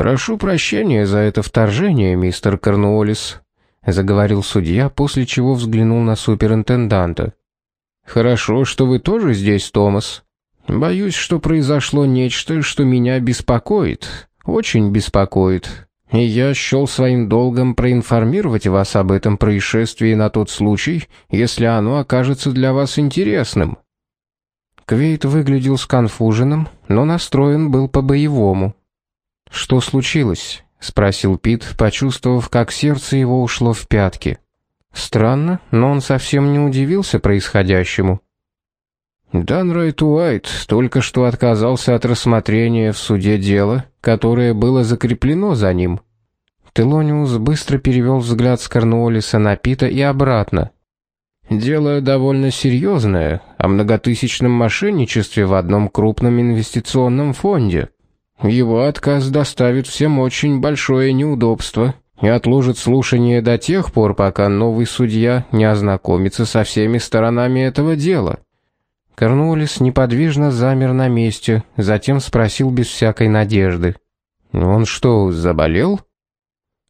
«Прошу прощения за это вторжение, мистер Корнуоллис», — заговорил судья, после чего взглянул на суперинтенданта. «Хорошо, что вы тоже здесь, Томас. Боюсь, что произошло нечто, что меня беспокоит, очень беспокоит. И я счел своим долгом проинформировать вас об этом происшествии на тот случай, если оно окажется для вас интересным». Квейт выглядел сконфуженным, но настроен был по-боевому. «Что случилось?» — спросил Пит, почувствовав, как сердце его ушло в пятки. Странно, но он совсем не удивился происходящему. Данрайт Уайт только что отказался от рассмотрения в суде дела, которое было закреплено за ним. Телониус быстро перевел взгляд с Корнуоллиса на Пита и обратно. Дело довольно серьезное, о многотысячном мошенничестве в одном крупном инвестиционном фонде. Его отказ доставит всем очень большое неудобство и отложит слушание до тех пор, пока новый судья не ознакомится со всеми сторонами этого дела. Корнуоллис неподвижно замер на месте, затем спросил без всякой надежды: "Он что, заболел?"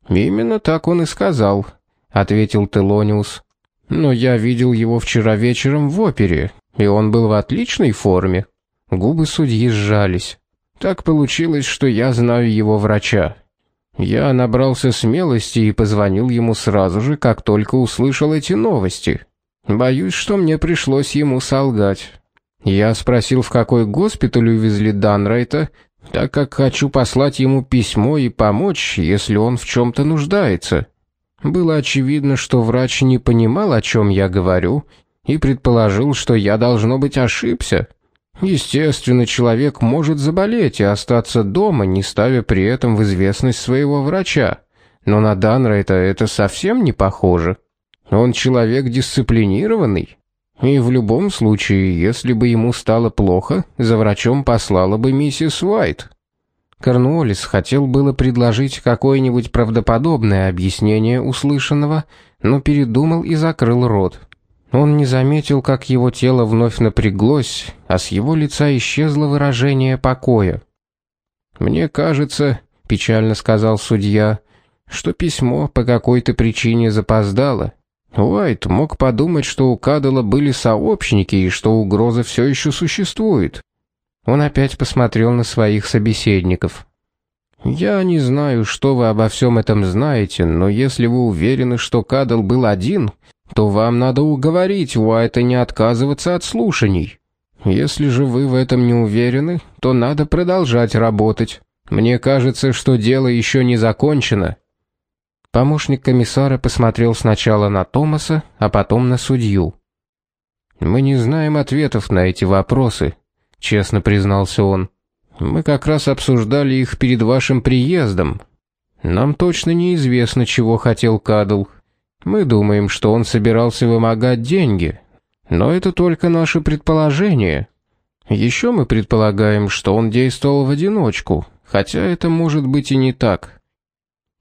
"Именно так он и сказал", ответил Телониус. Но я видел его вчера вечером в опере, и он был в отличной форме. Губы судьи сжались. Так получилось, что я знаю его врача. Я набрался смелости и позвонил ему сразу же, как только услышал эти новости. Боюсь, что мне пришлось ему солгать. Я спросил, в какой госпиталь увезли Данрайта, так как хочу послать ему письмо и помочь, если он в чем то нуждается. Было очевидно, что врач не понимал, о чем я говорю, и предположил, что я должно быть ошибся. Естественно, человек может заболеть и остаться дома, не ставя при этом в известность своего врача. Но на Данрайта это совсем не похоже. Он человек дисциплинированный. И в любом случае, если бы ему стало плохо, за врачом послала бы миссис Уайт. Корнуоллис хотел было предложить какое-нибудь правдоподобное объяснение услышанного, но передумал и закрыл рот. Он не заметил, как его тело вновь напряглось, а с его лица исчезло выражение покоя. «Мне кажется», — печально сказал судья, — «что письмо по какой-то причине запоздало. Уайт мог подумать, что у Кадала были сообщники и что угроза все еще существует. Он опять посмотрел на своих собеседников. Я не знаю, что вы обо всем этом знаете, но если вы уверены, что Кадл был один, то вам надо уговорить Уайта не отказываться от слушаний. Если же вы в этом не уверены, то надо продолжать работать. Мне кажется, что дело еще не закончено. Помощник комиссара посмотрел сначала на Томаса, а потом на судью. Мы не знаем ответов на эти вопросы, честно признался он. Мы как раз обсуждали их перед вашим приездом. Нам точно неизвестно, чего хотел Кадл. Мы думаем, что он собирался вымогать деньги, но это только наше предположение. Еще мы предполагаем, что он действовал в одиночку, хотя это может быть и не так.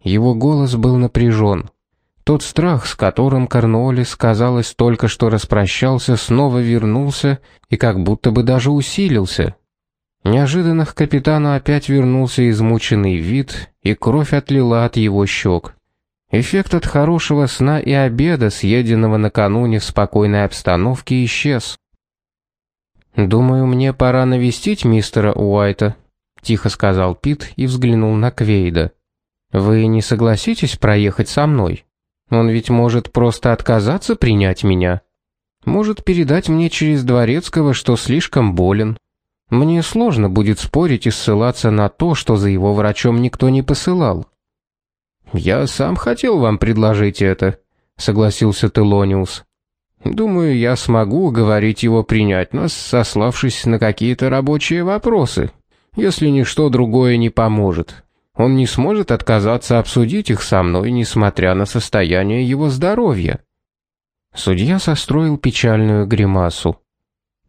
Его голос был напряжен. Тот страх, с которым Корнуоллис, казалось, только что распрощался, снова вернулся и как будто бы даже усилился. Неожиданно к капитану опять вернулся измученный вид, и кровь отлила от его щек. Эффект от хорошего сна и обеда, съеденного накануне в спокойной обстановке, исчез. «Думаю, мне пора навестить мистера Уайта», — тихо сказал Пит и взглянул на Квейда. «Вы не согласитесь проехать со мной?» Он ведь может просто отказаться принять меня. Может передать мне через дворецкого, что слишком болен. Мне сложно будет спорить и ссылаться на то, что за его врачом никто не посылал. Я сам хотел вам предложить это, согласился Телониус. Думаю, я смогу уговорить его принять нас, сославшись на какие-то рабочие вопросы, если ничто другое не поможет. Он не сможет отказаться обсудить их со мной, несмотря на состояние его здоровья. Судья состроил печальную гримасу.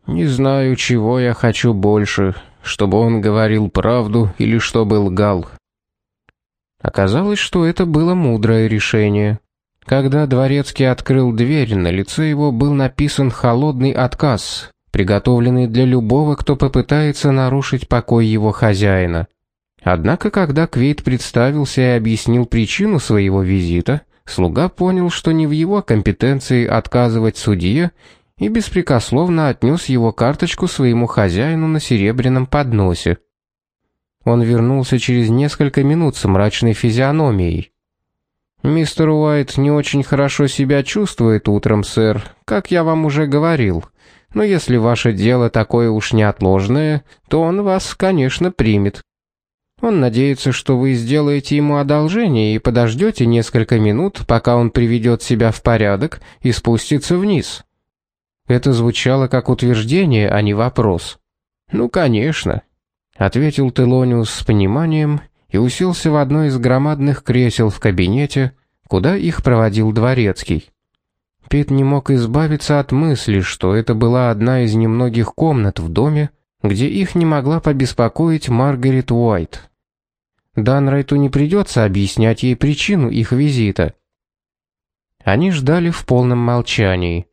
Не знаю, чего я хочу больше, чтобы он говорил правду или чтобы лгал. Оказалось, что это было мудрое решение. Когда дворецкий открыл дверь, на лице его был написан холодный отказ, приготовленный для любого, кто попытается нарушить покой его хозяина. Однако, когда Квейт представился и объяснил причину своего визита, слуга понял, что не в его компетенции отказывать судье и беспрекословно отнес его карточку своему хозяину на серебряном подносе. Он вернулся через несколько минут с мрачной физиономией. «Мистер Уайт не очень хорошо себя чувствует утром, сэр, как я вам уже говорил. Но если ваше дело такое уж неотложное, то он вас, конечно, примет. Он надеется, что вы сделаете ему одолжение и подождете несколько минут, пока он приведет себя в порядок и спустится вниз». Это звучало как утверждение, а не вопрос. «Ну, конечно», — ответил Телониус с пониманием и уселся в одно из громадных кресел в кабинете, куда их проводил дворецкий. Пит не мог избавиться от мысли, что это была одна из немногих комнат в доме, где их не могла побеспокоить Маргарет Уайт. Данрайту не придется объяснять ей причину их визита. Они ждали в полном молчании.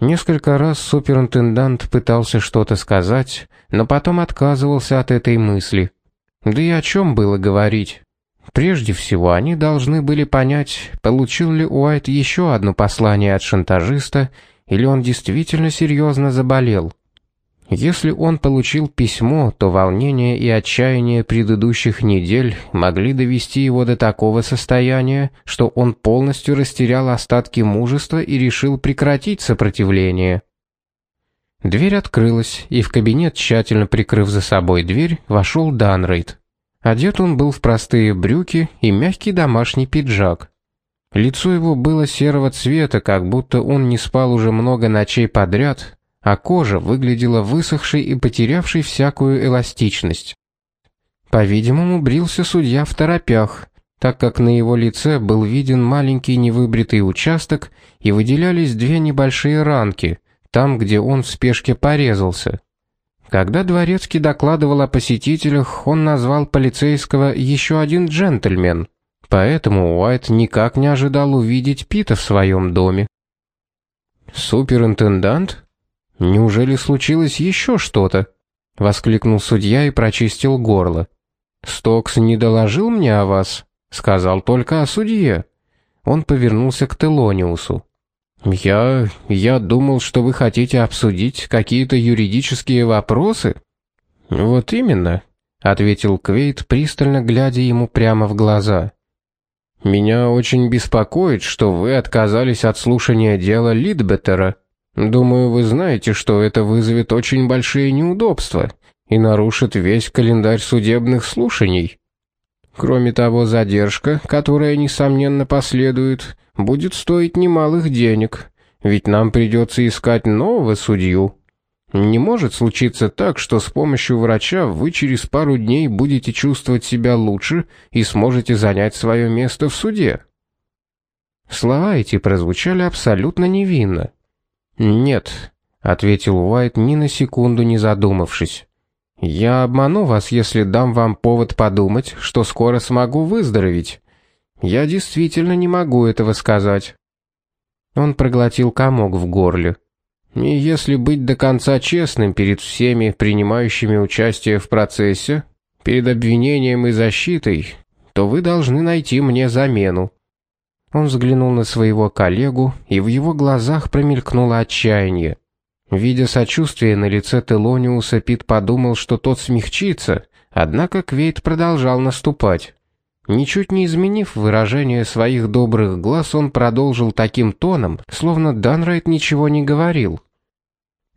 Несколько раз суперинтендант пытался что-то сказать, но потом отказывался от этой мысли. Да и о чем было говорить? Прежде всего, они должны были понять, получил ли Уайт еще одно послание от шантажиста, или он действительно серьезно заболел. Если он получил письмо, то волнение и отчаяние предыдущих недель могли довести его до такого состояния, что он полностью растерял остатки мужества и решил прекратить сопротивление. Дверь открылась, и в кабинет, тщательно прикрыв за собой дверь, вошел Данрейд. Одет он был в простые брюки и мягкий домашний пиджак. Лицо его было серого цвета, как будто он не спал уже много ночей подряд, а кожа выглядела высохшей и потерявшей всякую эластичность. По-видимому, брился судья в торопях, так как на его лице был виден маленький невыбритый участок и выделялись две небольшие ранки, там, где он в спешке порезался. Когда дворецкий докладывал о посетителях, он назвал полицейского еще один джентльмен, поэтому Уайт никак не ожидал увидеть Пита в своем доме. «Суперинтендант? Неужели случилось еще что-то?» — воскликнул судья и прочистил горло. «Стокс не доложил мне о вас, сказал только о судье». Он повернулся к Телониусу. «Я... я думал, что вы хотите обсудить какие-то юридические вопросы». «Вот именно», — ответил Квейт, пристально глядя ему прямо в глаза. «Меня очень беспокоит, что вы отказались от слушания дела Лидбеттера. Думаю, вы знаете, что это вызовет очень большие неудобства и нарушит весь календарь судебных слушаний». Кроме того, задержка, которая, несомненно, последует, будет стоить немалых денег, ведь нам придется искать нового судью. Не может случиться так, что с помощью врача вы через пару дней будете чувствовать себя лучше и сможете занять свое место в суде. Слова эти прозвучали абсолютно невинно. «Нет», — ответил Уайт ни на секунду не задумавшись. Я обману вас, если дам вам повод подумать, что скоро смогу выздороветь. Я действительно не могу этого сказать. Он проглотил комок в горле. И если быть до конца честным перед всеми принимающими участие в процессе, перед обвинением и защитой, то вы должны найти мне замену. Он взглянул на своего коллегу, и в его глазах промелькнуло отчаяние. Видя сочувствие на лице Телониуса, Пит подумал, что тот смягчится, однако Квейт продолжал наступать. Ничуть не изменив выражение своих добрых глаз, он продолжил таким тоном, словно Данрайт ничего не говорил.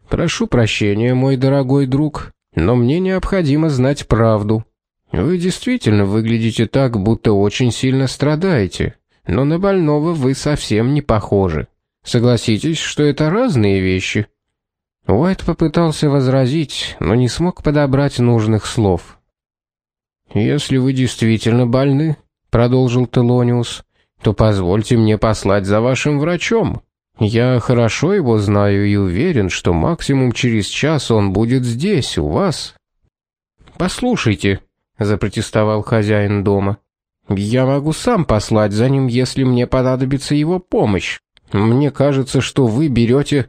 «Прошу прощения, мой дорогой друг, но мне необходимо знать правду. Вы действительно выглядите так, будто очень сильно страдаете, но на больного вы совсем не похожи. Согласитесь, что это разные вещи». Уайт попытался возразить, но не смог подобрать нужных слов. «Если вы действительно больны», — продолжил Телониус, — «то позвольте мне послать за вашим врачом. Я хорошо его знаю и уверен, что максимум через час он будет здесь, у вас». «Послушайте», — запротестовал хозяин дома, — «я могу сам послать за ним, если мне понадобится его помощь. Мне кажется, что вы берете...»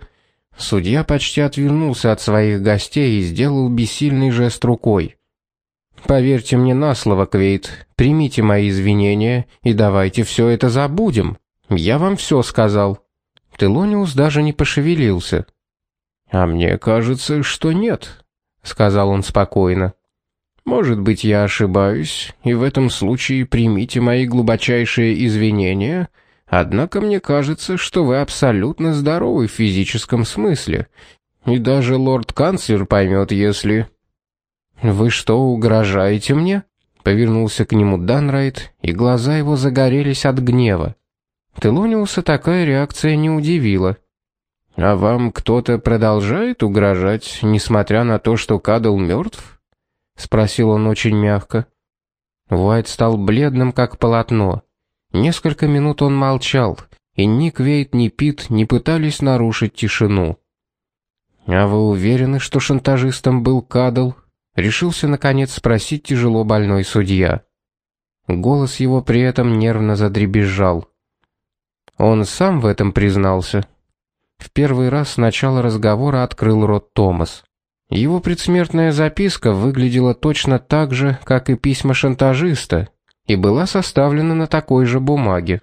Судья почти отвернулся от своих гостей и сделал бессильный жест рукой. Поверьте мне на слово, Квейт. Примите мои извинения и давайте все это забудем. Я вам все сказал. Телониус даже не пошевелился. А мне кажется, что нет, сказал он спокойно. Может быть, я ошибаюсь, и в этом случае примите мои глубочайшие извинения. Однако мне кажется, что вы абсолютно здоровы в физическом смысле. И даже лорд-канцлер поймет, если «Вы что, угрожаете мне?» Повернулся к нему Данрайт, и глаза его загорелись от гнева. Телониуса такая реакция не удивила. «А вам кто-то продолжает угрожать, несмотря на то, что Кадл мертв?» Спросил он очень мягко. Уайт стал бледным, как полотно. Несколько минут он молчал, и ни Квейт, ни Пит не пытались нарушить тишину. «А вы уверены, что шантажистом был Кадл?» решился наконец спросить тяжело больной судья. Голос его при этом нервно задребезжал. Он сам в этом признался. В первый раз с начала разговора открыл рот Томас. Его предсмертная записка выглядела точно так же, как и письма шантажиста, и была составлена на такой же бумаге.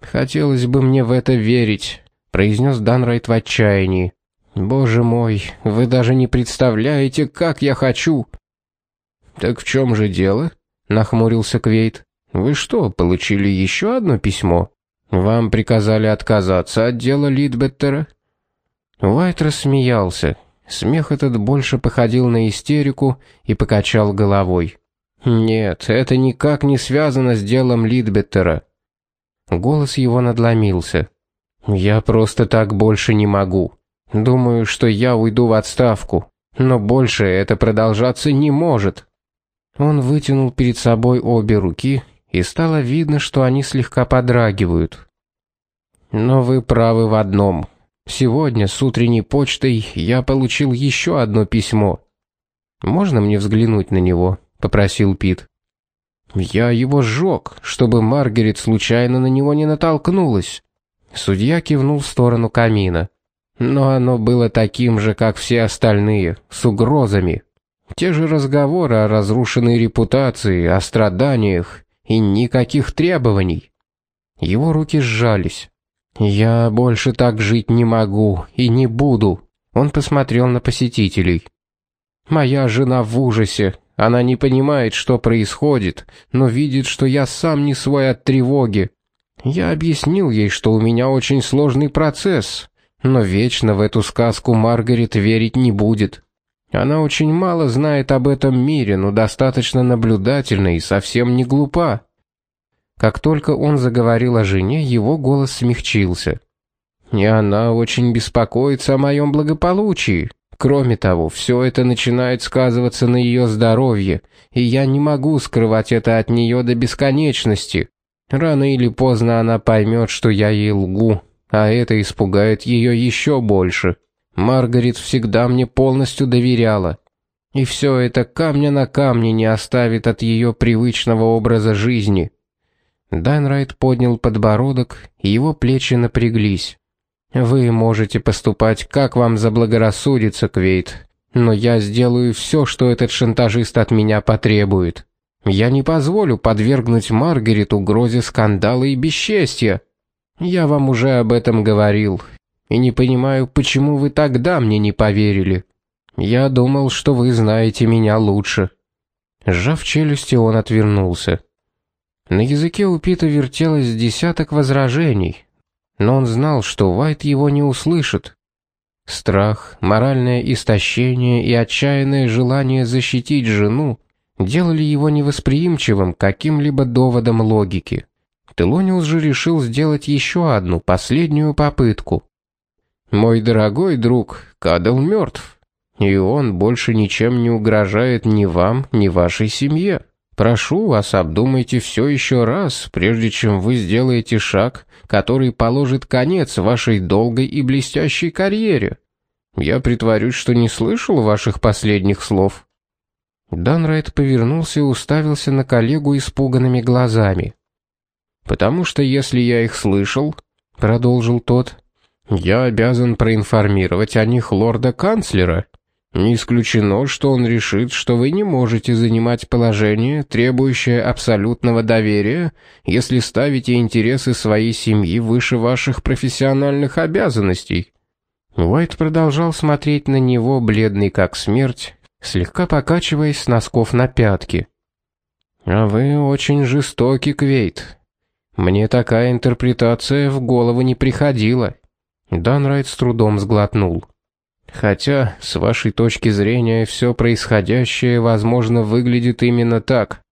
«Хотелось бы мне в это верить», — произнес Данрайт в отчаянии. Боже мой, вы даже не представляете, как я хочу. Так в чем же дело? нахмурился Квейт. Вы что, получили еще одно письмо? Вам приказали отказаться от дела Лидбеттера? Уайт рассмеялся. Смех этот больше походил на истерику и покачал головой. Нет, это никак не связано с делом Лидбеттера. Голос его надломился. Я просто так больше не могу. Думаю, что я уйду в отставку, но больше это продолжаться не может. Он вытянул перед собой обе руки, и стало видно, что они слегка подрагивают. Но вы правы в одном. Сегодня с утренней почтой я получил еще одно письмо. Можно мне взглянуть на него, попросил Пит. Я его сжег, чтобы Маргарет случайно на него не натолкнулась. Судья кивнул в сторону камина. Но оно было таким же, как все остальные, с угрозами. Те же разговоры о разрушенной репутации, о страданиях и никаких требований. Его руки сжались. Я больше так жить не могу и не буду. Он посмотрел на посетителей. Моя жена в ужасе. Она не понимает, что происходит, но видит, что я сам не свой от тревоги. Я объяснил ей, что у меня очень сложный процесс, но вечно в эту сказку Маргарет верить не будет. Она очень мало знает об этом мире, но достаточно наблюдательна и совсем не глупа. Как только он заговорил о жене, его голос смягчился. И она очень беспокоится о моем благополучии. Кроме того, все это начинает сказываться на ее здоровье, и я не могу скрывать это от нее до бесконечности. Рано или поздно она поймет, что я ей лгу, а это испугает ее еще больше. Маргарет всегда мне полностью доверяла. И все это камня на камне не оставит от ее привычного образа жизни. Дайнрайт поднял подбородок, его плечи напряглись. Вы можете поступать, как вам заблагорассудится, Квейт, но я сделаю все, что этот шантажист от меня потребует. Я не позволю подвергнуть Маргарет угрозе скандала и бесчестья. Я вам уже об этом говорил, и не понимаю, почему вы тогда мне не поверили. Я думал, что вы знаете меня лучше. Сжав челюсти, он отвернулся. На языке у Пита вертелось десяток возражений, но он знал, что Вайт его не услышит. Страх, моральное истощение и отчаянное желание защитить жену делали его невосприимчивым к каким-либо доводам логики. Телониус же решил сделать еще одну, последнюю попытку. «Мой дорогой друг, Кадл мертв, и он больше ничем не угрожает ни вам, ни вашей семье. Прошу вас, обдумайте все еще раз, прежде чем вы сделаете шаг, который положит конец вашей долгой и блестящей карьере. Я притворюсь, что не слышал ваших последних слов». Данрайт повернулся и уставился на коллегу испуганными глазами. Потому что если я их слышал, продолжил тот, я обязан проинформировать о них лорда-канцлера. Не исключено, что он решит, что вы не можете занимать положение, требующее абсолютного доверия, если ставите интересы своей семьи выше ваших профессиональных обязанностей. Уайт продолжал смотреть на него, бледный как смерть, слегка покачиваясь с носков на пятки. А вы очень жестоки, Квейт. Мне такая интерпретация в голову не приходила. Данрайт с трудом сглотнул. Хотя, с вашей точки зрения, все происходящее, возможно, выглядит именно так.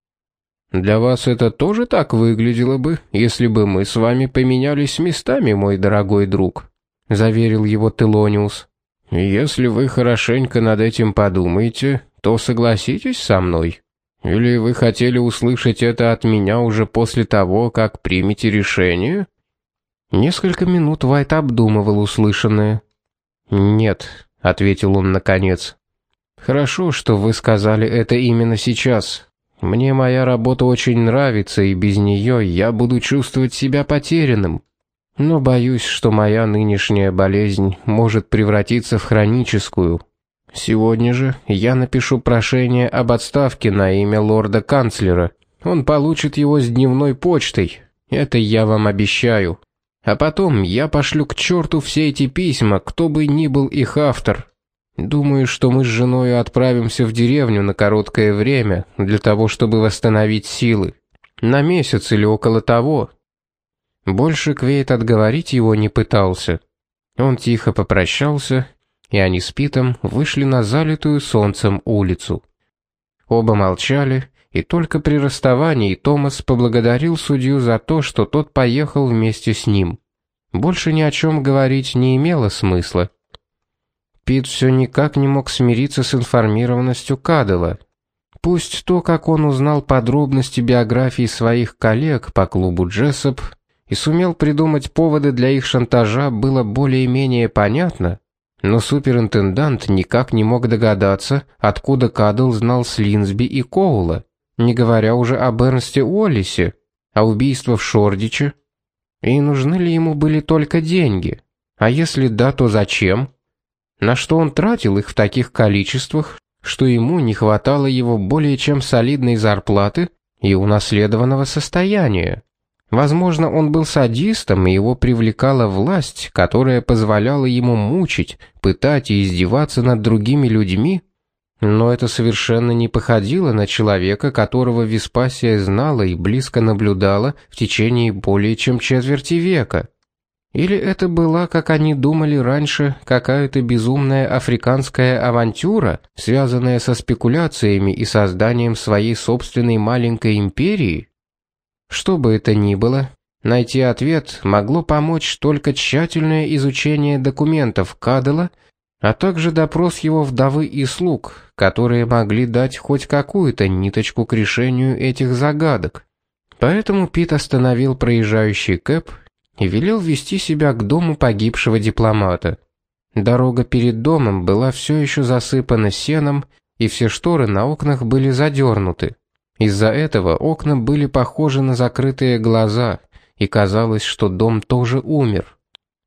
Для вас это тоже так выглядело бы, если бы мы с вами поменялись местами, мой дорогой друг, заверил его Телониус. Если вы хорошенько над этим подумаете, то согласитесь со мной. Или вы хотели услышать это от меня уже после того, как примете решение? Несколько минут Вайт обдумывал услышанное. Нет, ответил он наконец. Хорошо, что вы сказали это именно сейчас. Мне моя работа очень нравится, и без нее я буду чувствовать себя потерянным. Но боюсь, что моя нынешняя болезнь может превратиться в хроническую. Сегодня же я напишу прошение об отставке на имя лорда-канцлера. Он получит его с дневной почтой. Это я вам обещаю. А потом я пошлю к черту все эти письма, кто бы ни был их автор. Думаю, что мы с женой отправимся в деревню на короткое время для того, чтобы восстановить силы. На месяц или около того. Больше Квейт отговорить его не пытался. Он тихо попрощался, и они с Питом вышли на залитую солнцем улицу. Оба молчали, и только при расставании Томас поблагодарил судью за то, что тот поехал вместе с ним. Больше ни о чем говорить не имело смысла. Пит все никак не мог смириться с информированностью Кадела. Пусть то, как он узнал подробности биографии своих коллег по клубу Джессоп и сумел придумать поводы для их шантажа, было более-менее понятно, но суперинтендант никак не мог догадаться, откуда Кадл знал Слинсби и Коула не говоря уже об Эрнсте Уоллисе, а убийство в Шордиче. И нужны ли ему были только деньги? А если да, то зачем? На что он тратил их в таких количествах, что ему не хватало его более чем солидной зарплаты и унаследованного состояния? Возможно, он был садистом, и его привлекала власть, которая позволяла ему мучить, пытать и издеваться над другими людьми? Но это совершенно не походило на человека, которого Веспасия знала и близко наблюдала в течение более чем четверти века. Или это была, как они думали раньше, какая-то безумная африканская авантюра, связанная со спекуляциями и созданием своей собственной маленькой империи? Что бы это ни было, найти ответ могло помочь только тщательное изучение документов Кадела а также допрос его вдовы и слуг, которые могли дать хоть какую-то ниточку к решению этих загадок. Поэтому Пит остановил проезжающий кэп и велел вести себя к дому погибшего дипломата. Дорога перед домом была все еще засыпана сеном, и все шторы на окнах были задернуты. Из-за этого окна были похожи на закрытые глаза, и казалось, что дом тоже умер.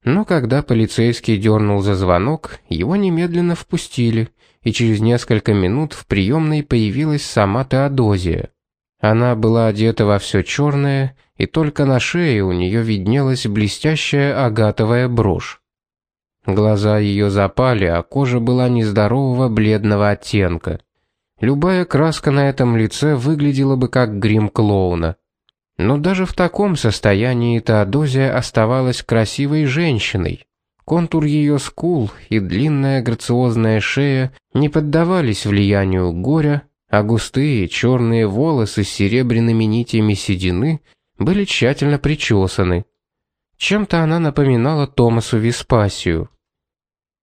Но когда полицейский дернул за звонок, его немедленно впустили, и через несколько минут в приемной появилась сама Теодозия. Она была одета во все черное, и только на шее у нее виднелась блестящая агатовая брошь. Глаза ее запали, а кожа была нездорового бледного оттенка. Любая краска на этом лице выглядела бы как грим клоуна. Но даже в таком состоянии Теодозия оставалась красивой женщиной. Контур ее скул и длинная грациозная шея не поддавались влиянию горя, а густые черные волосы с серебряными нитями седины были тщательно причесаны. Чем-то она напоминала Томасу Веспасию.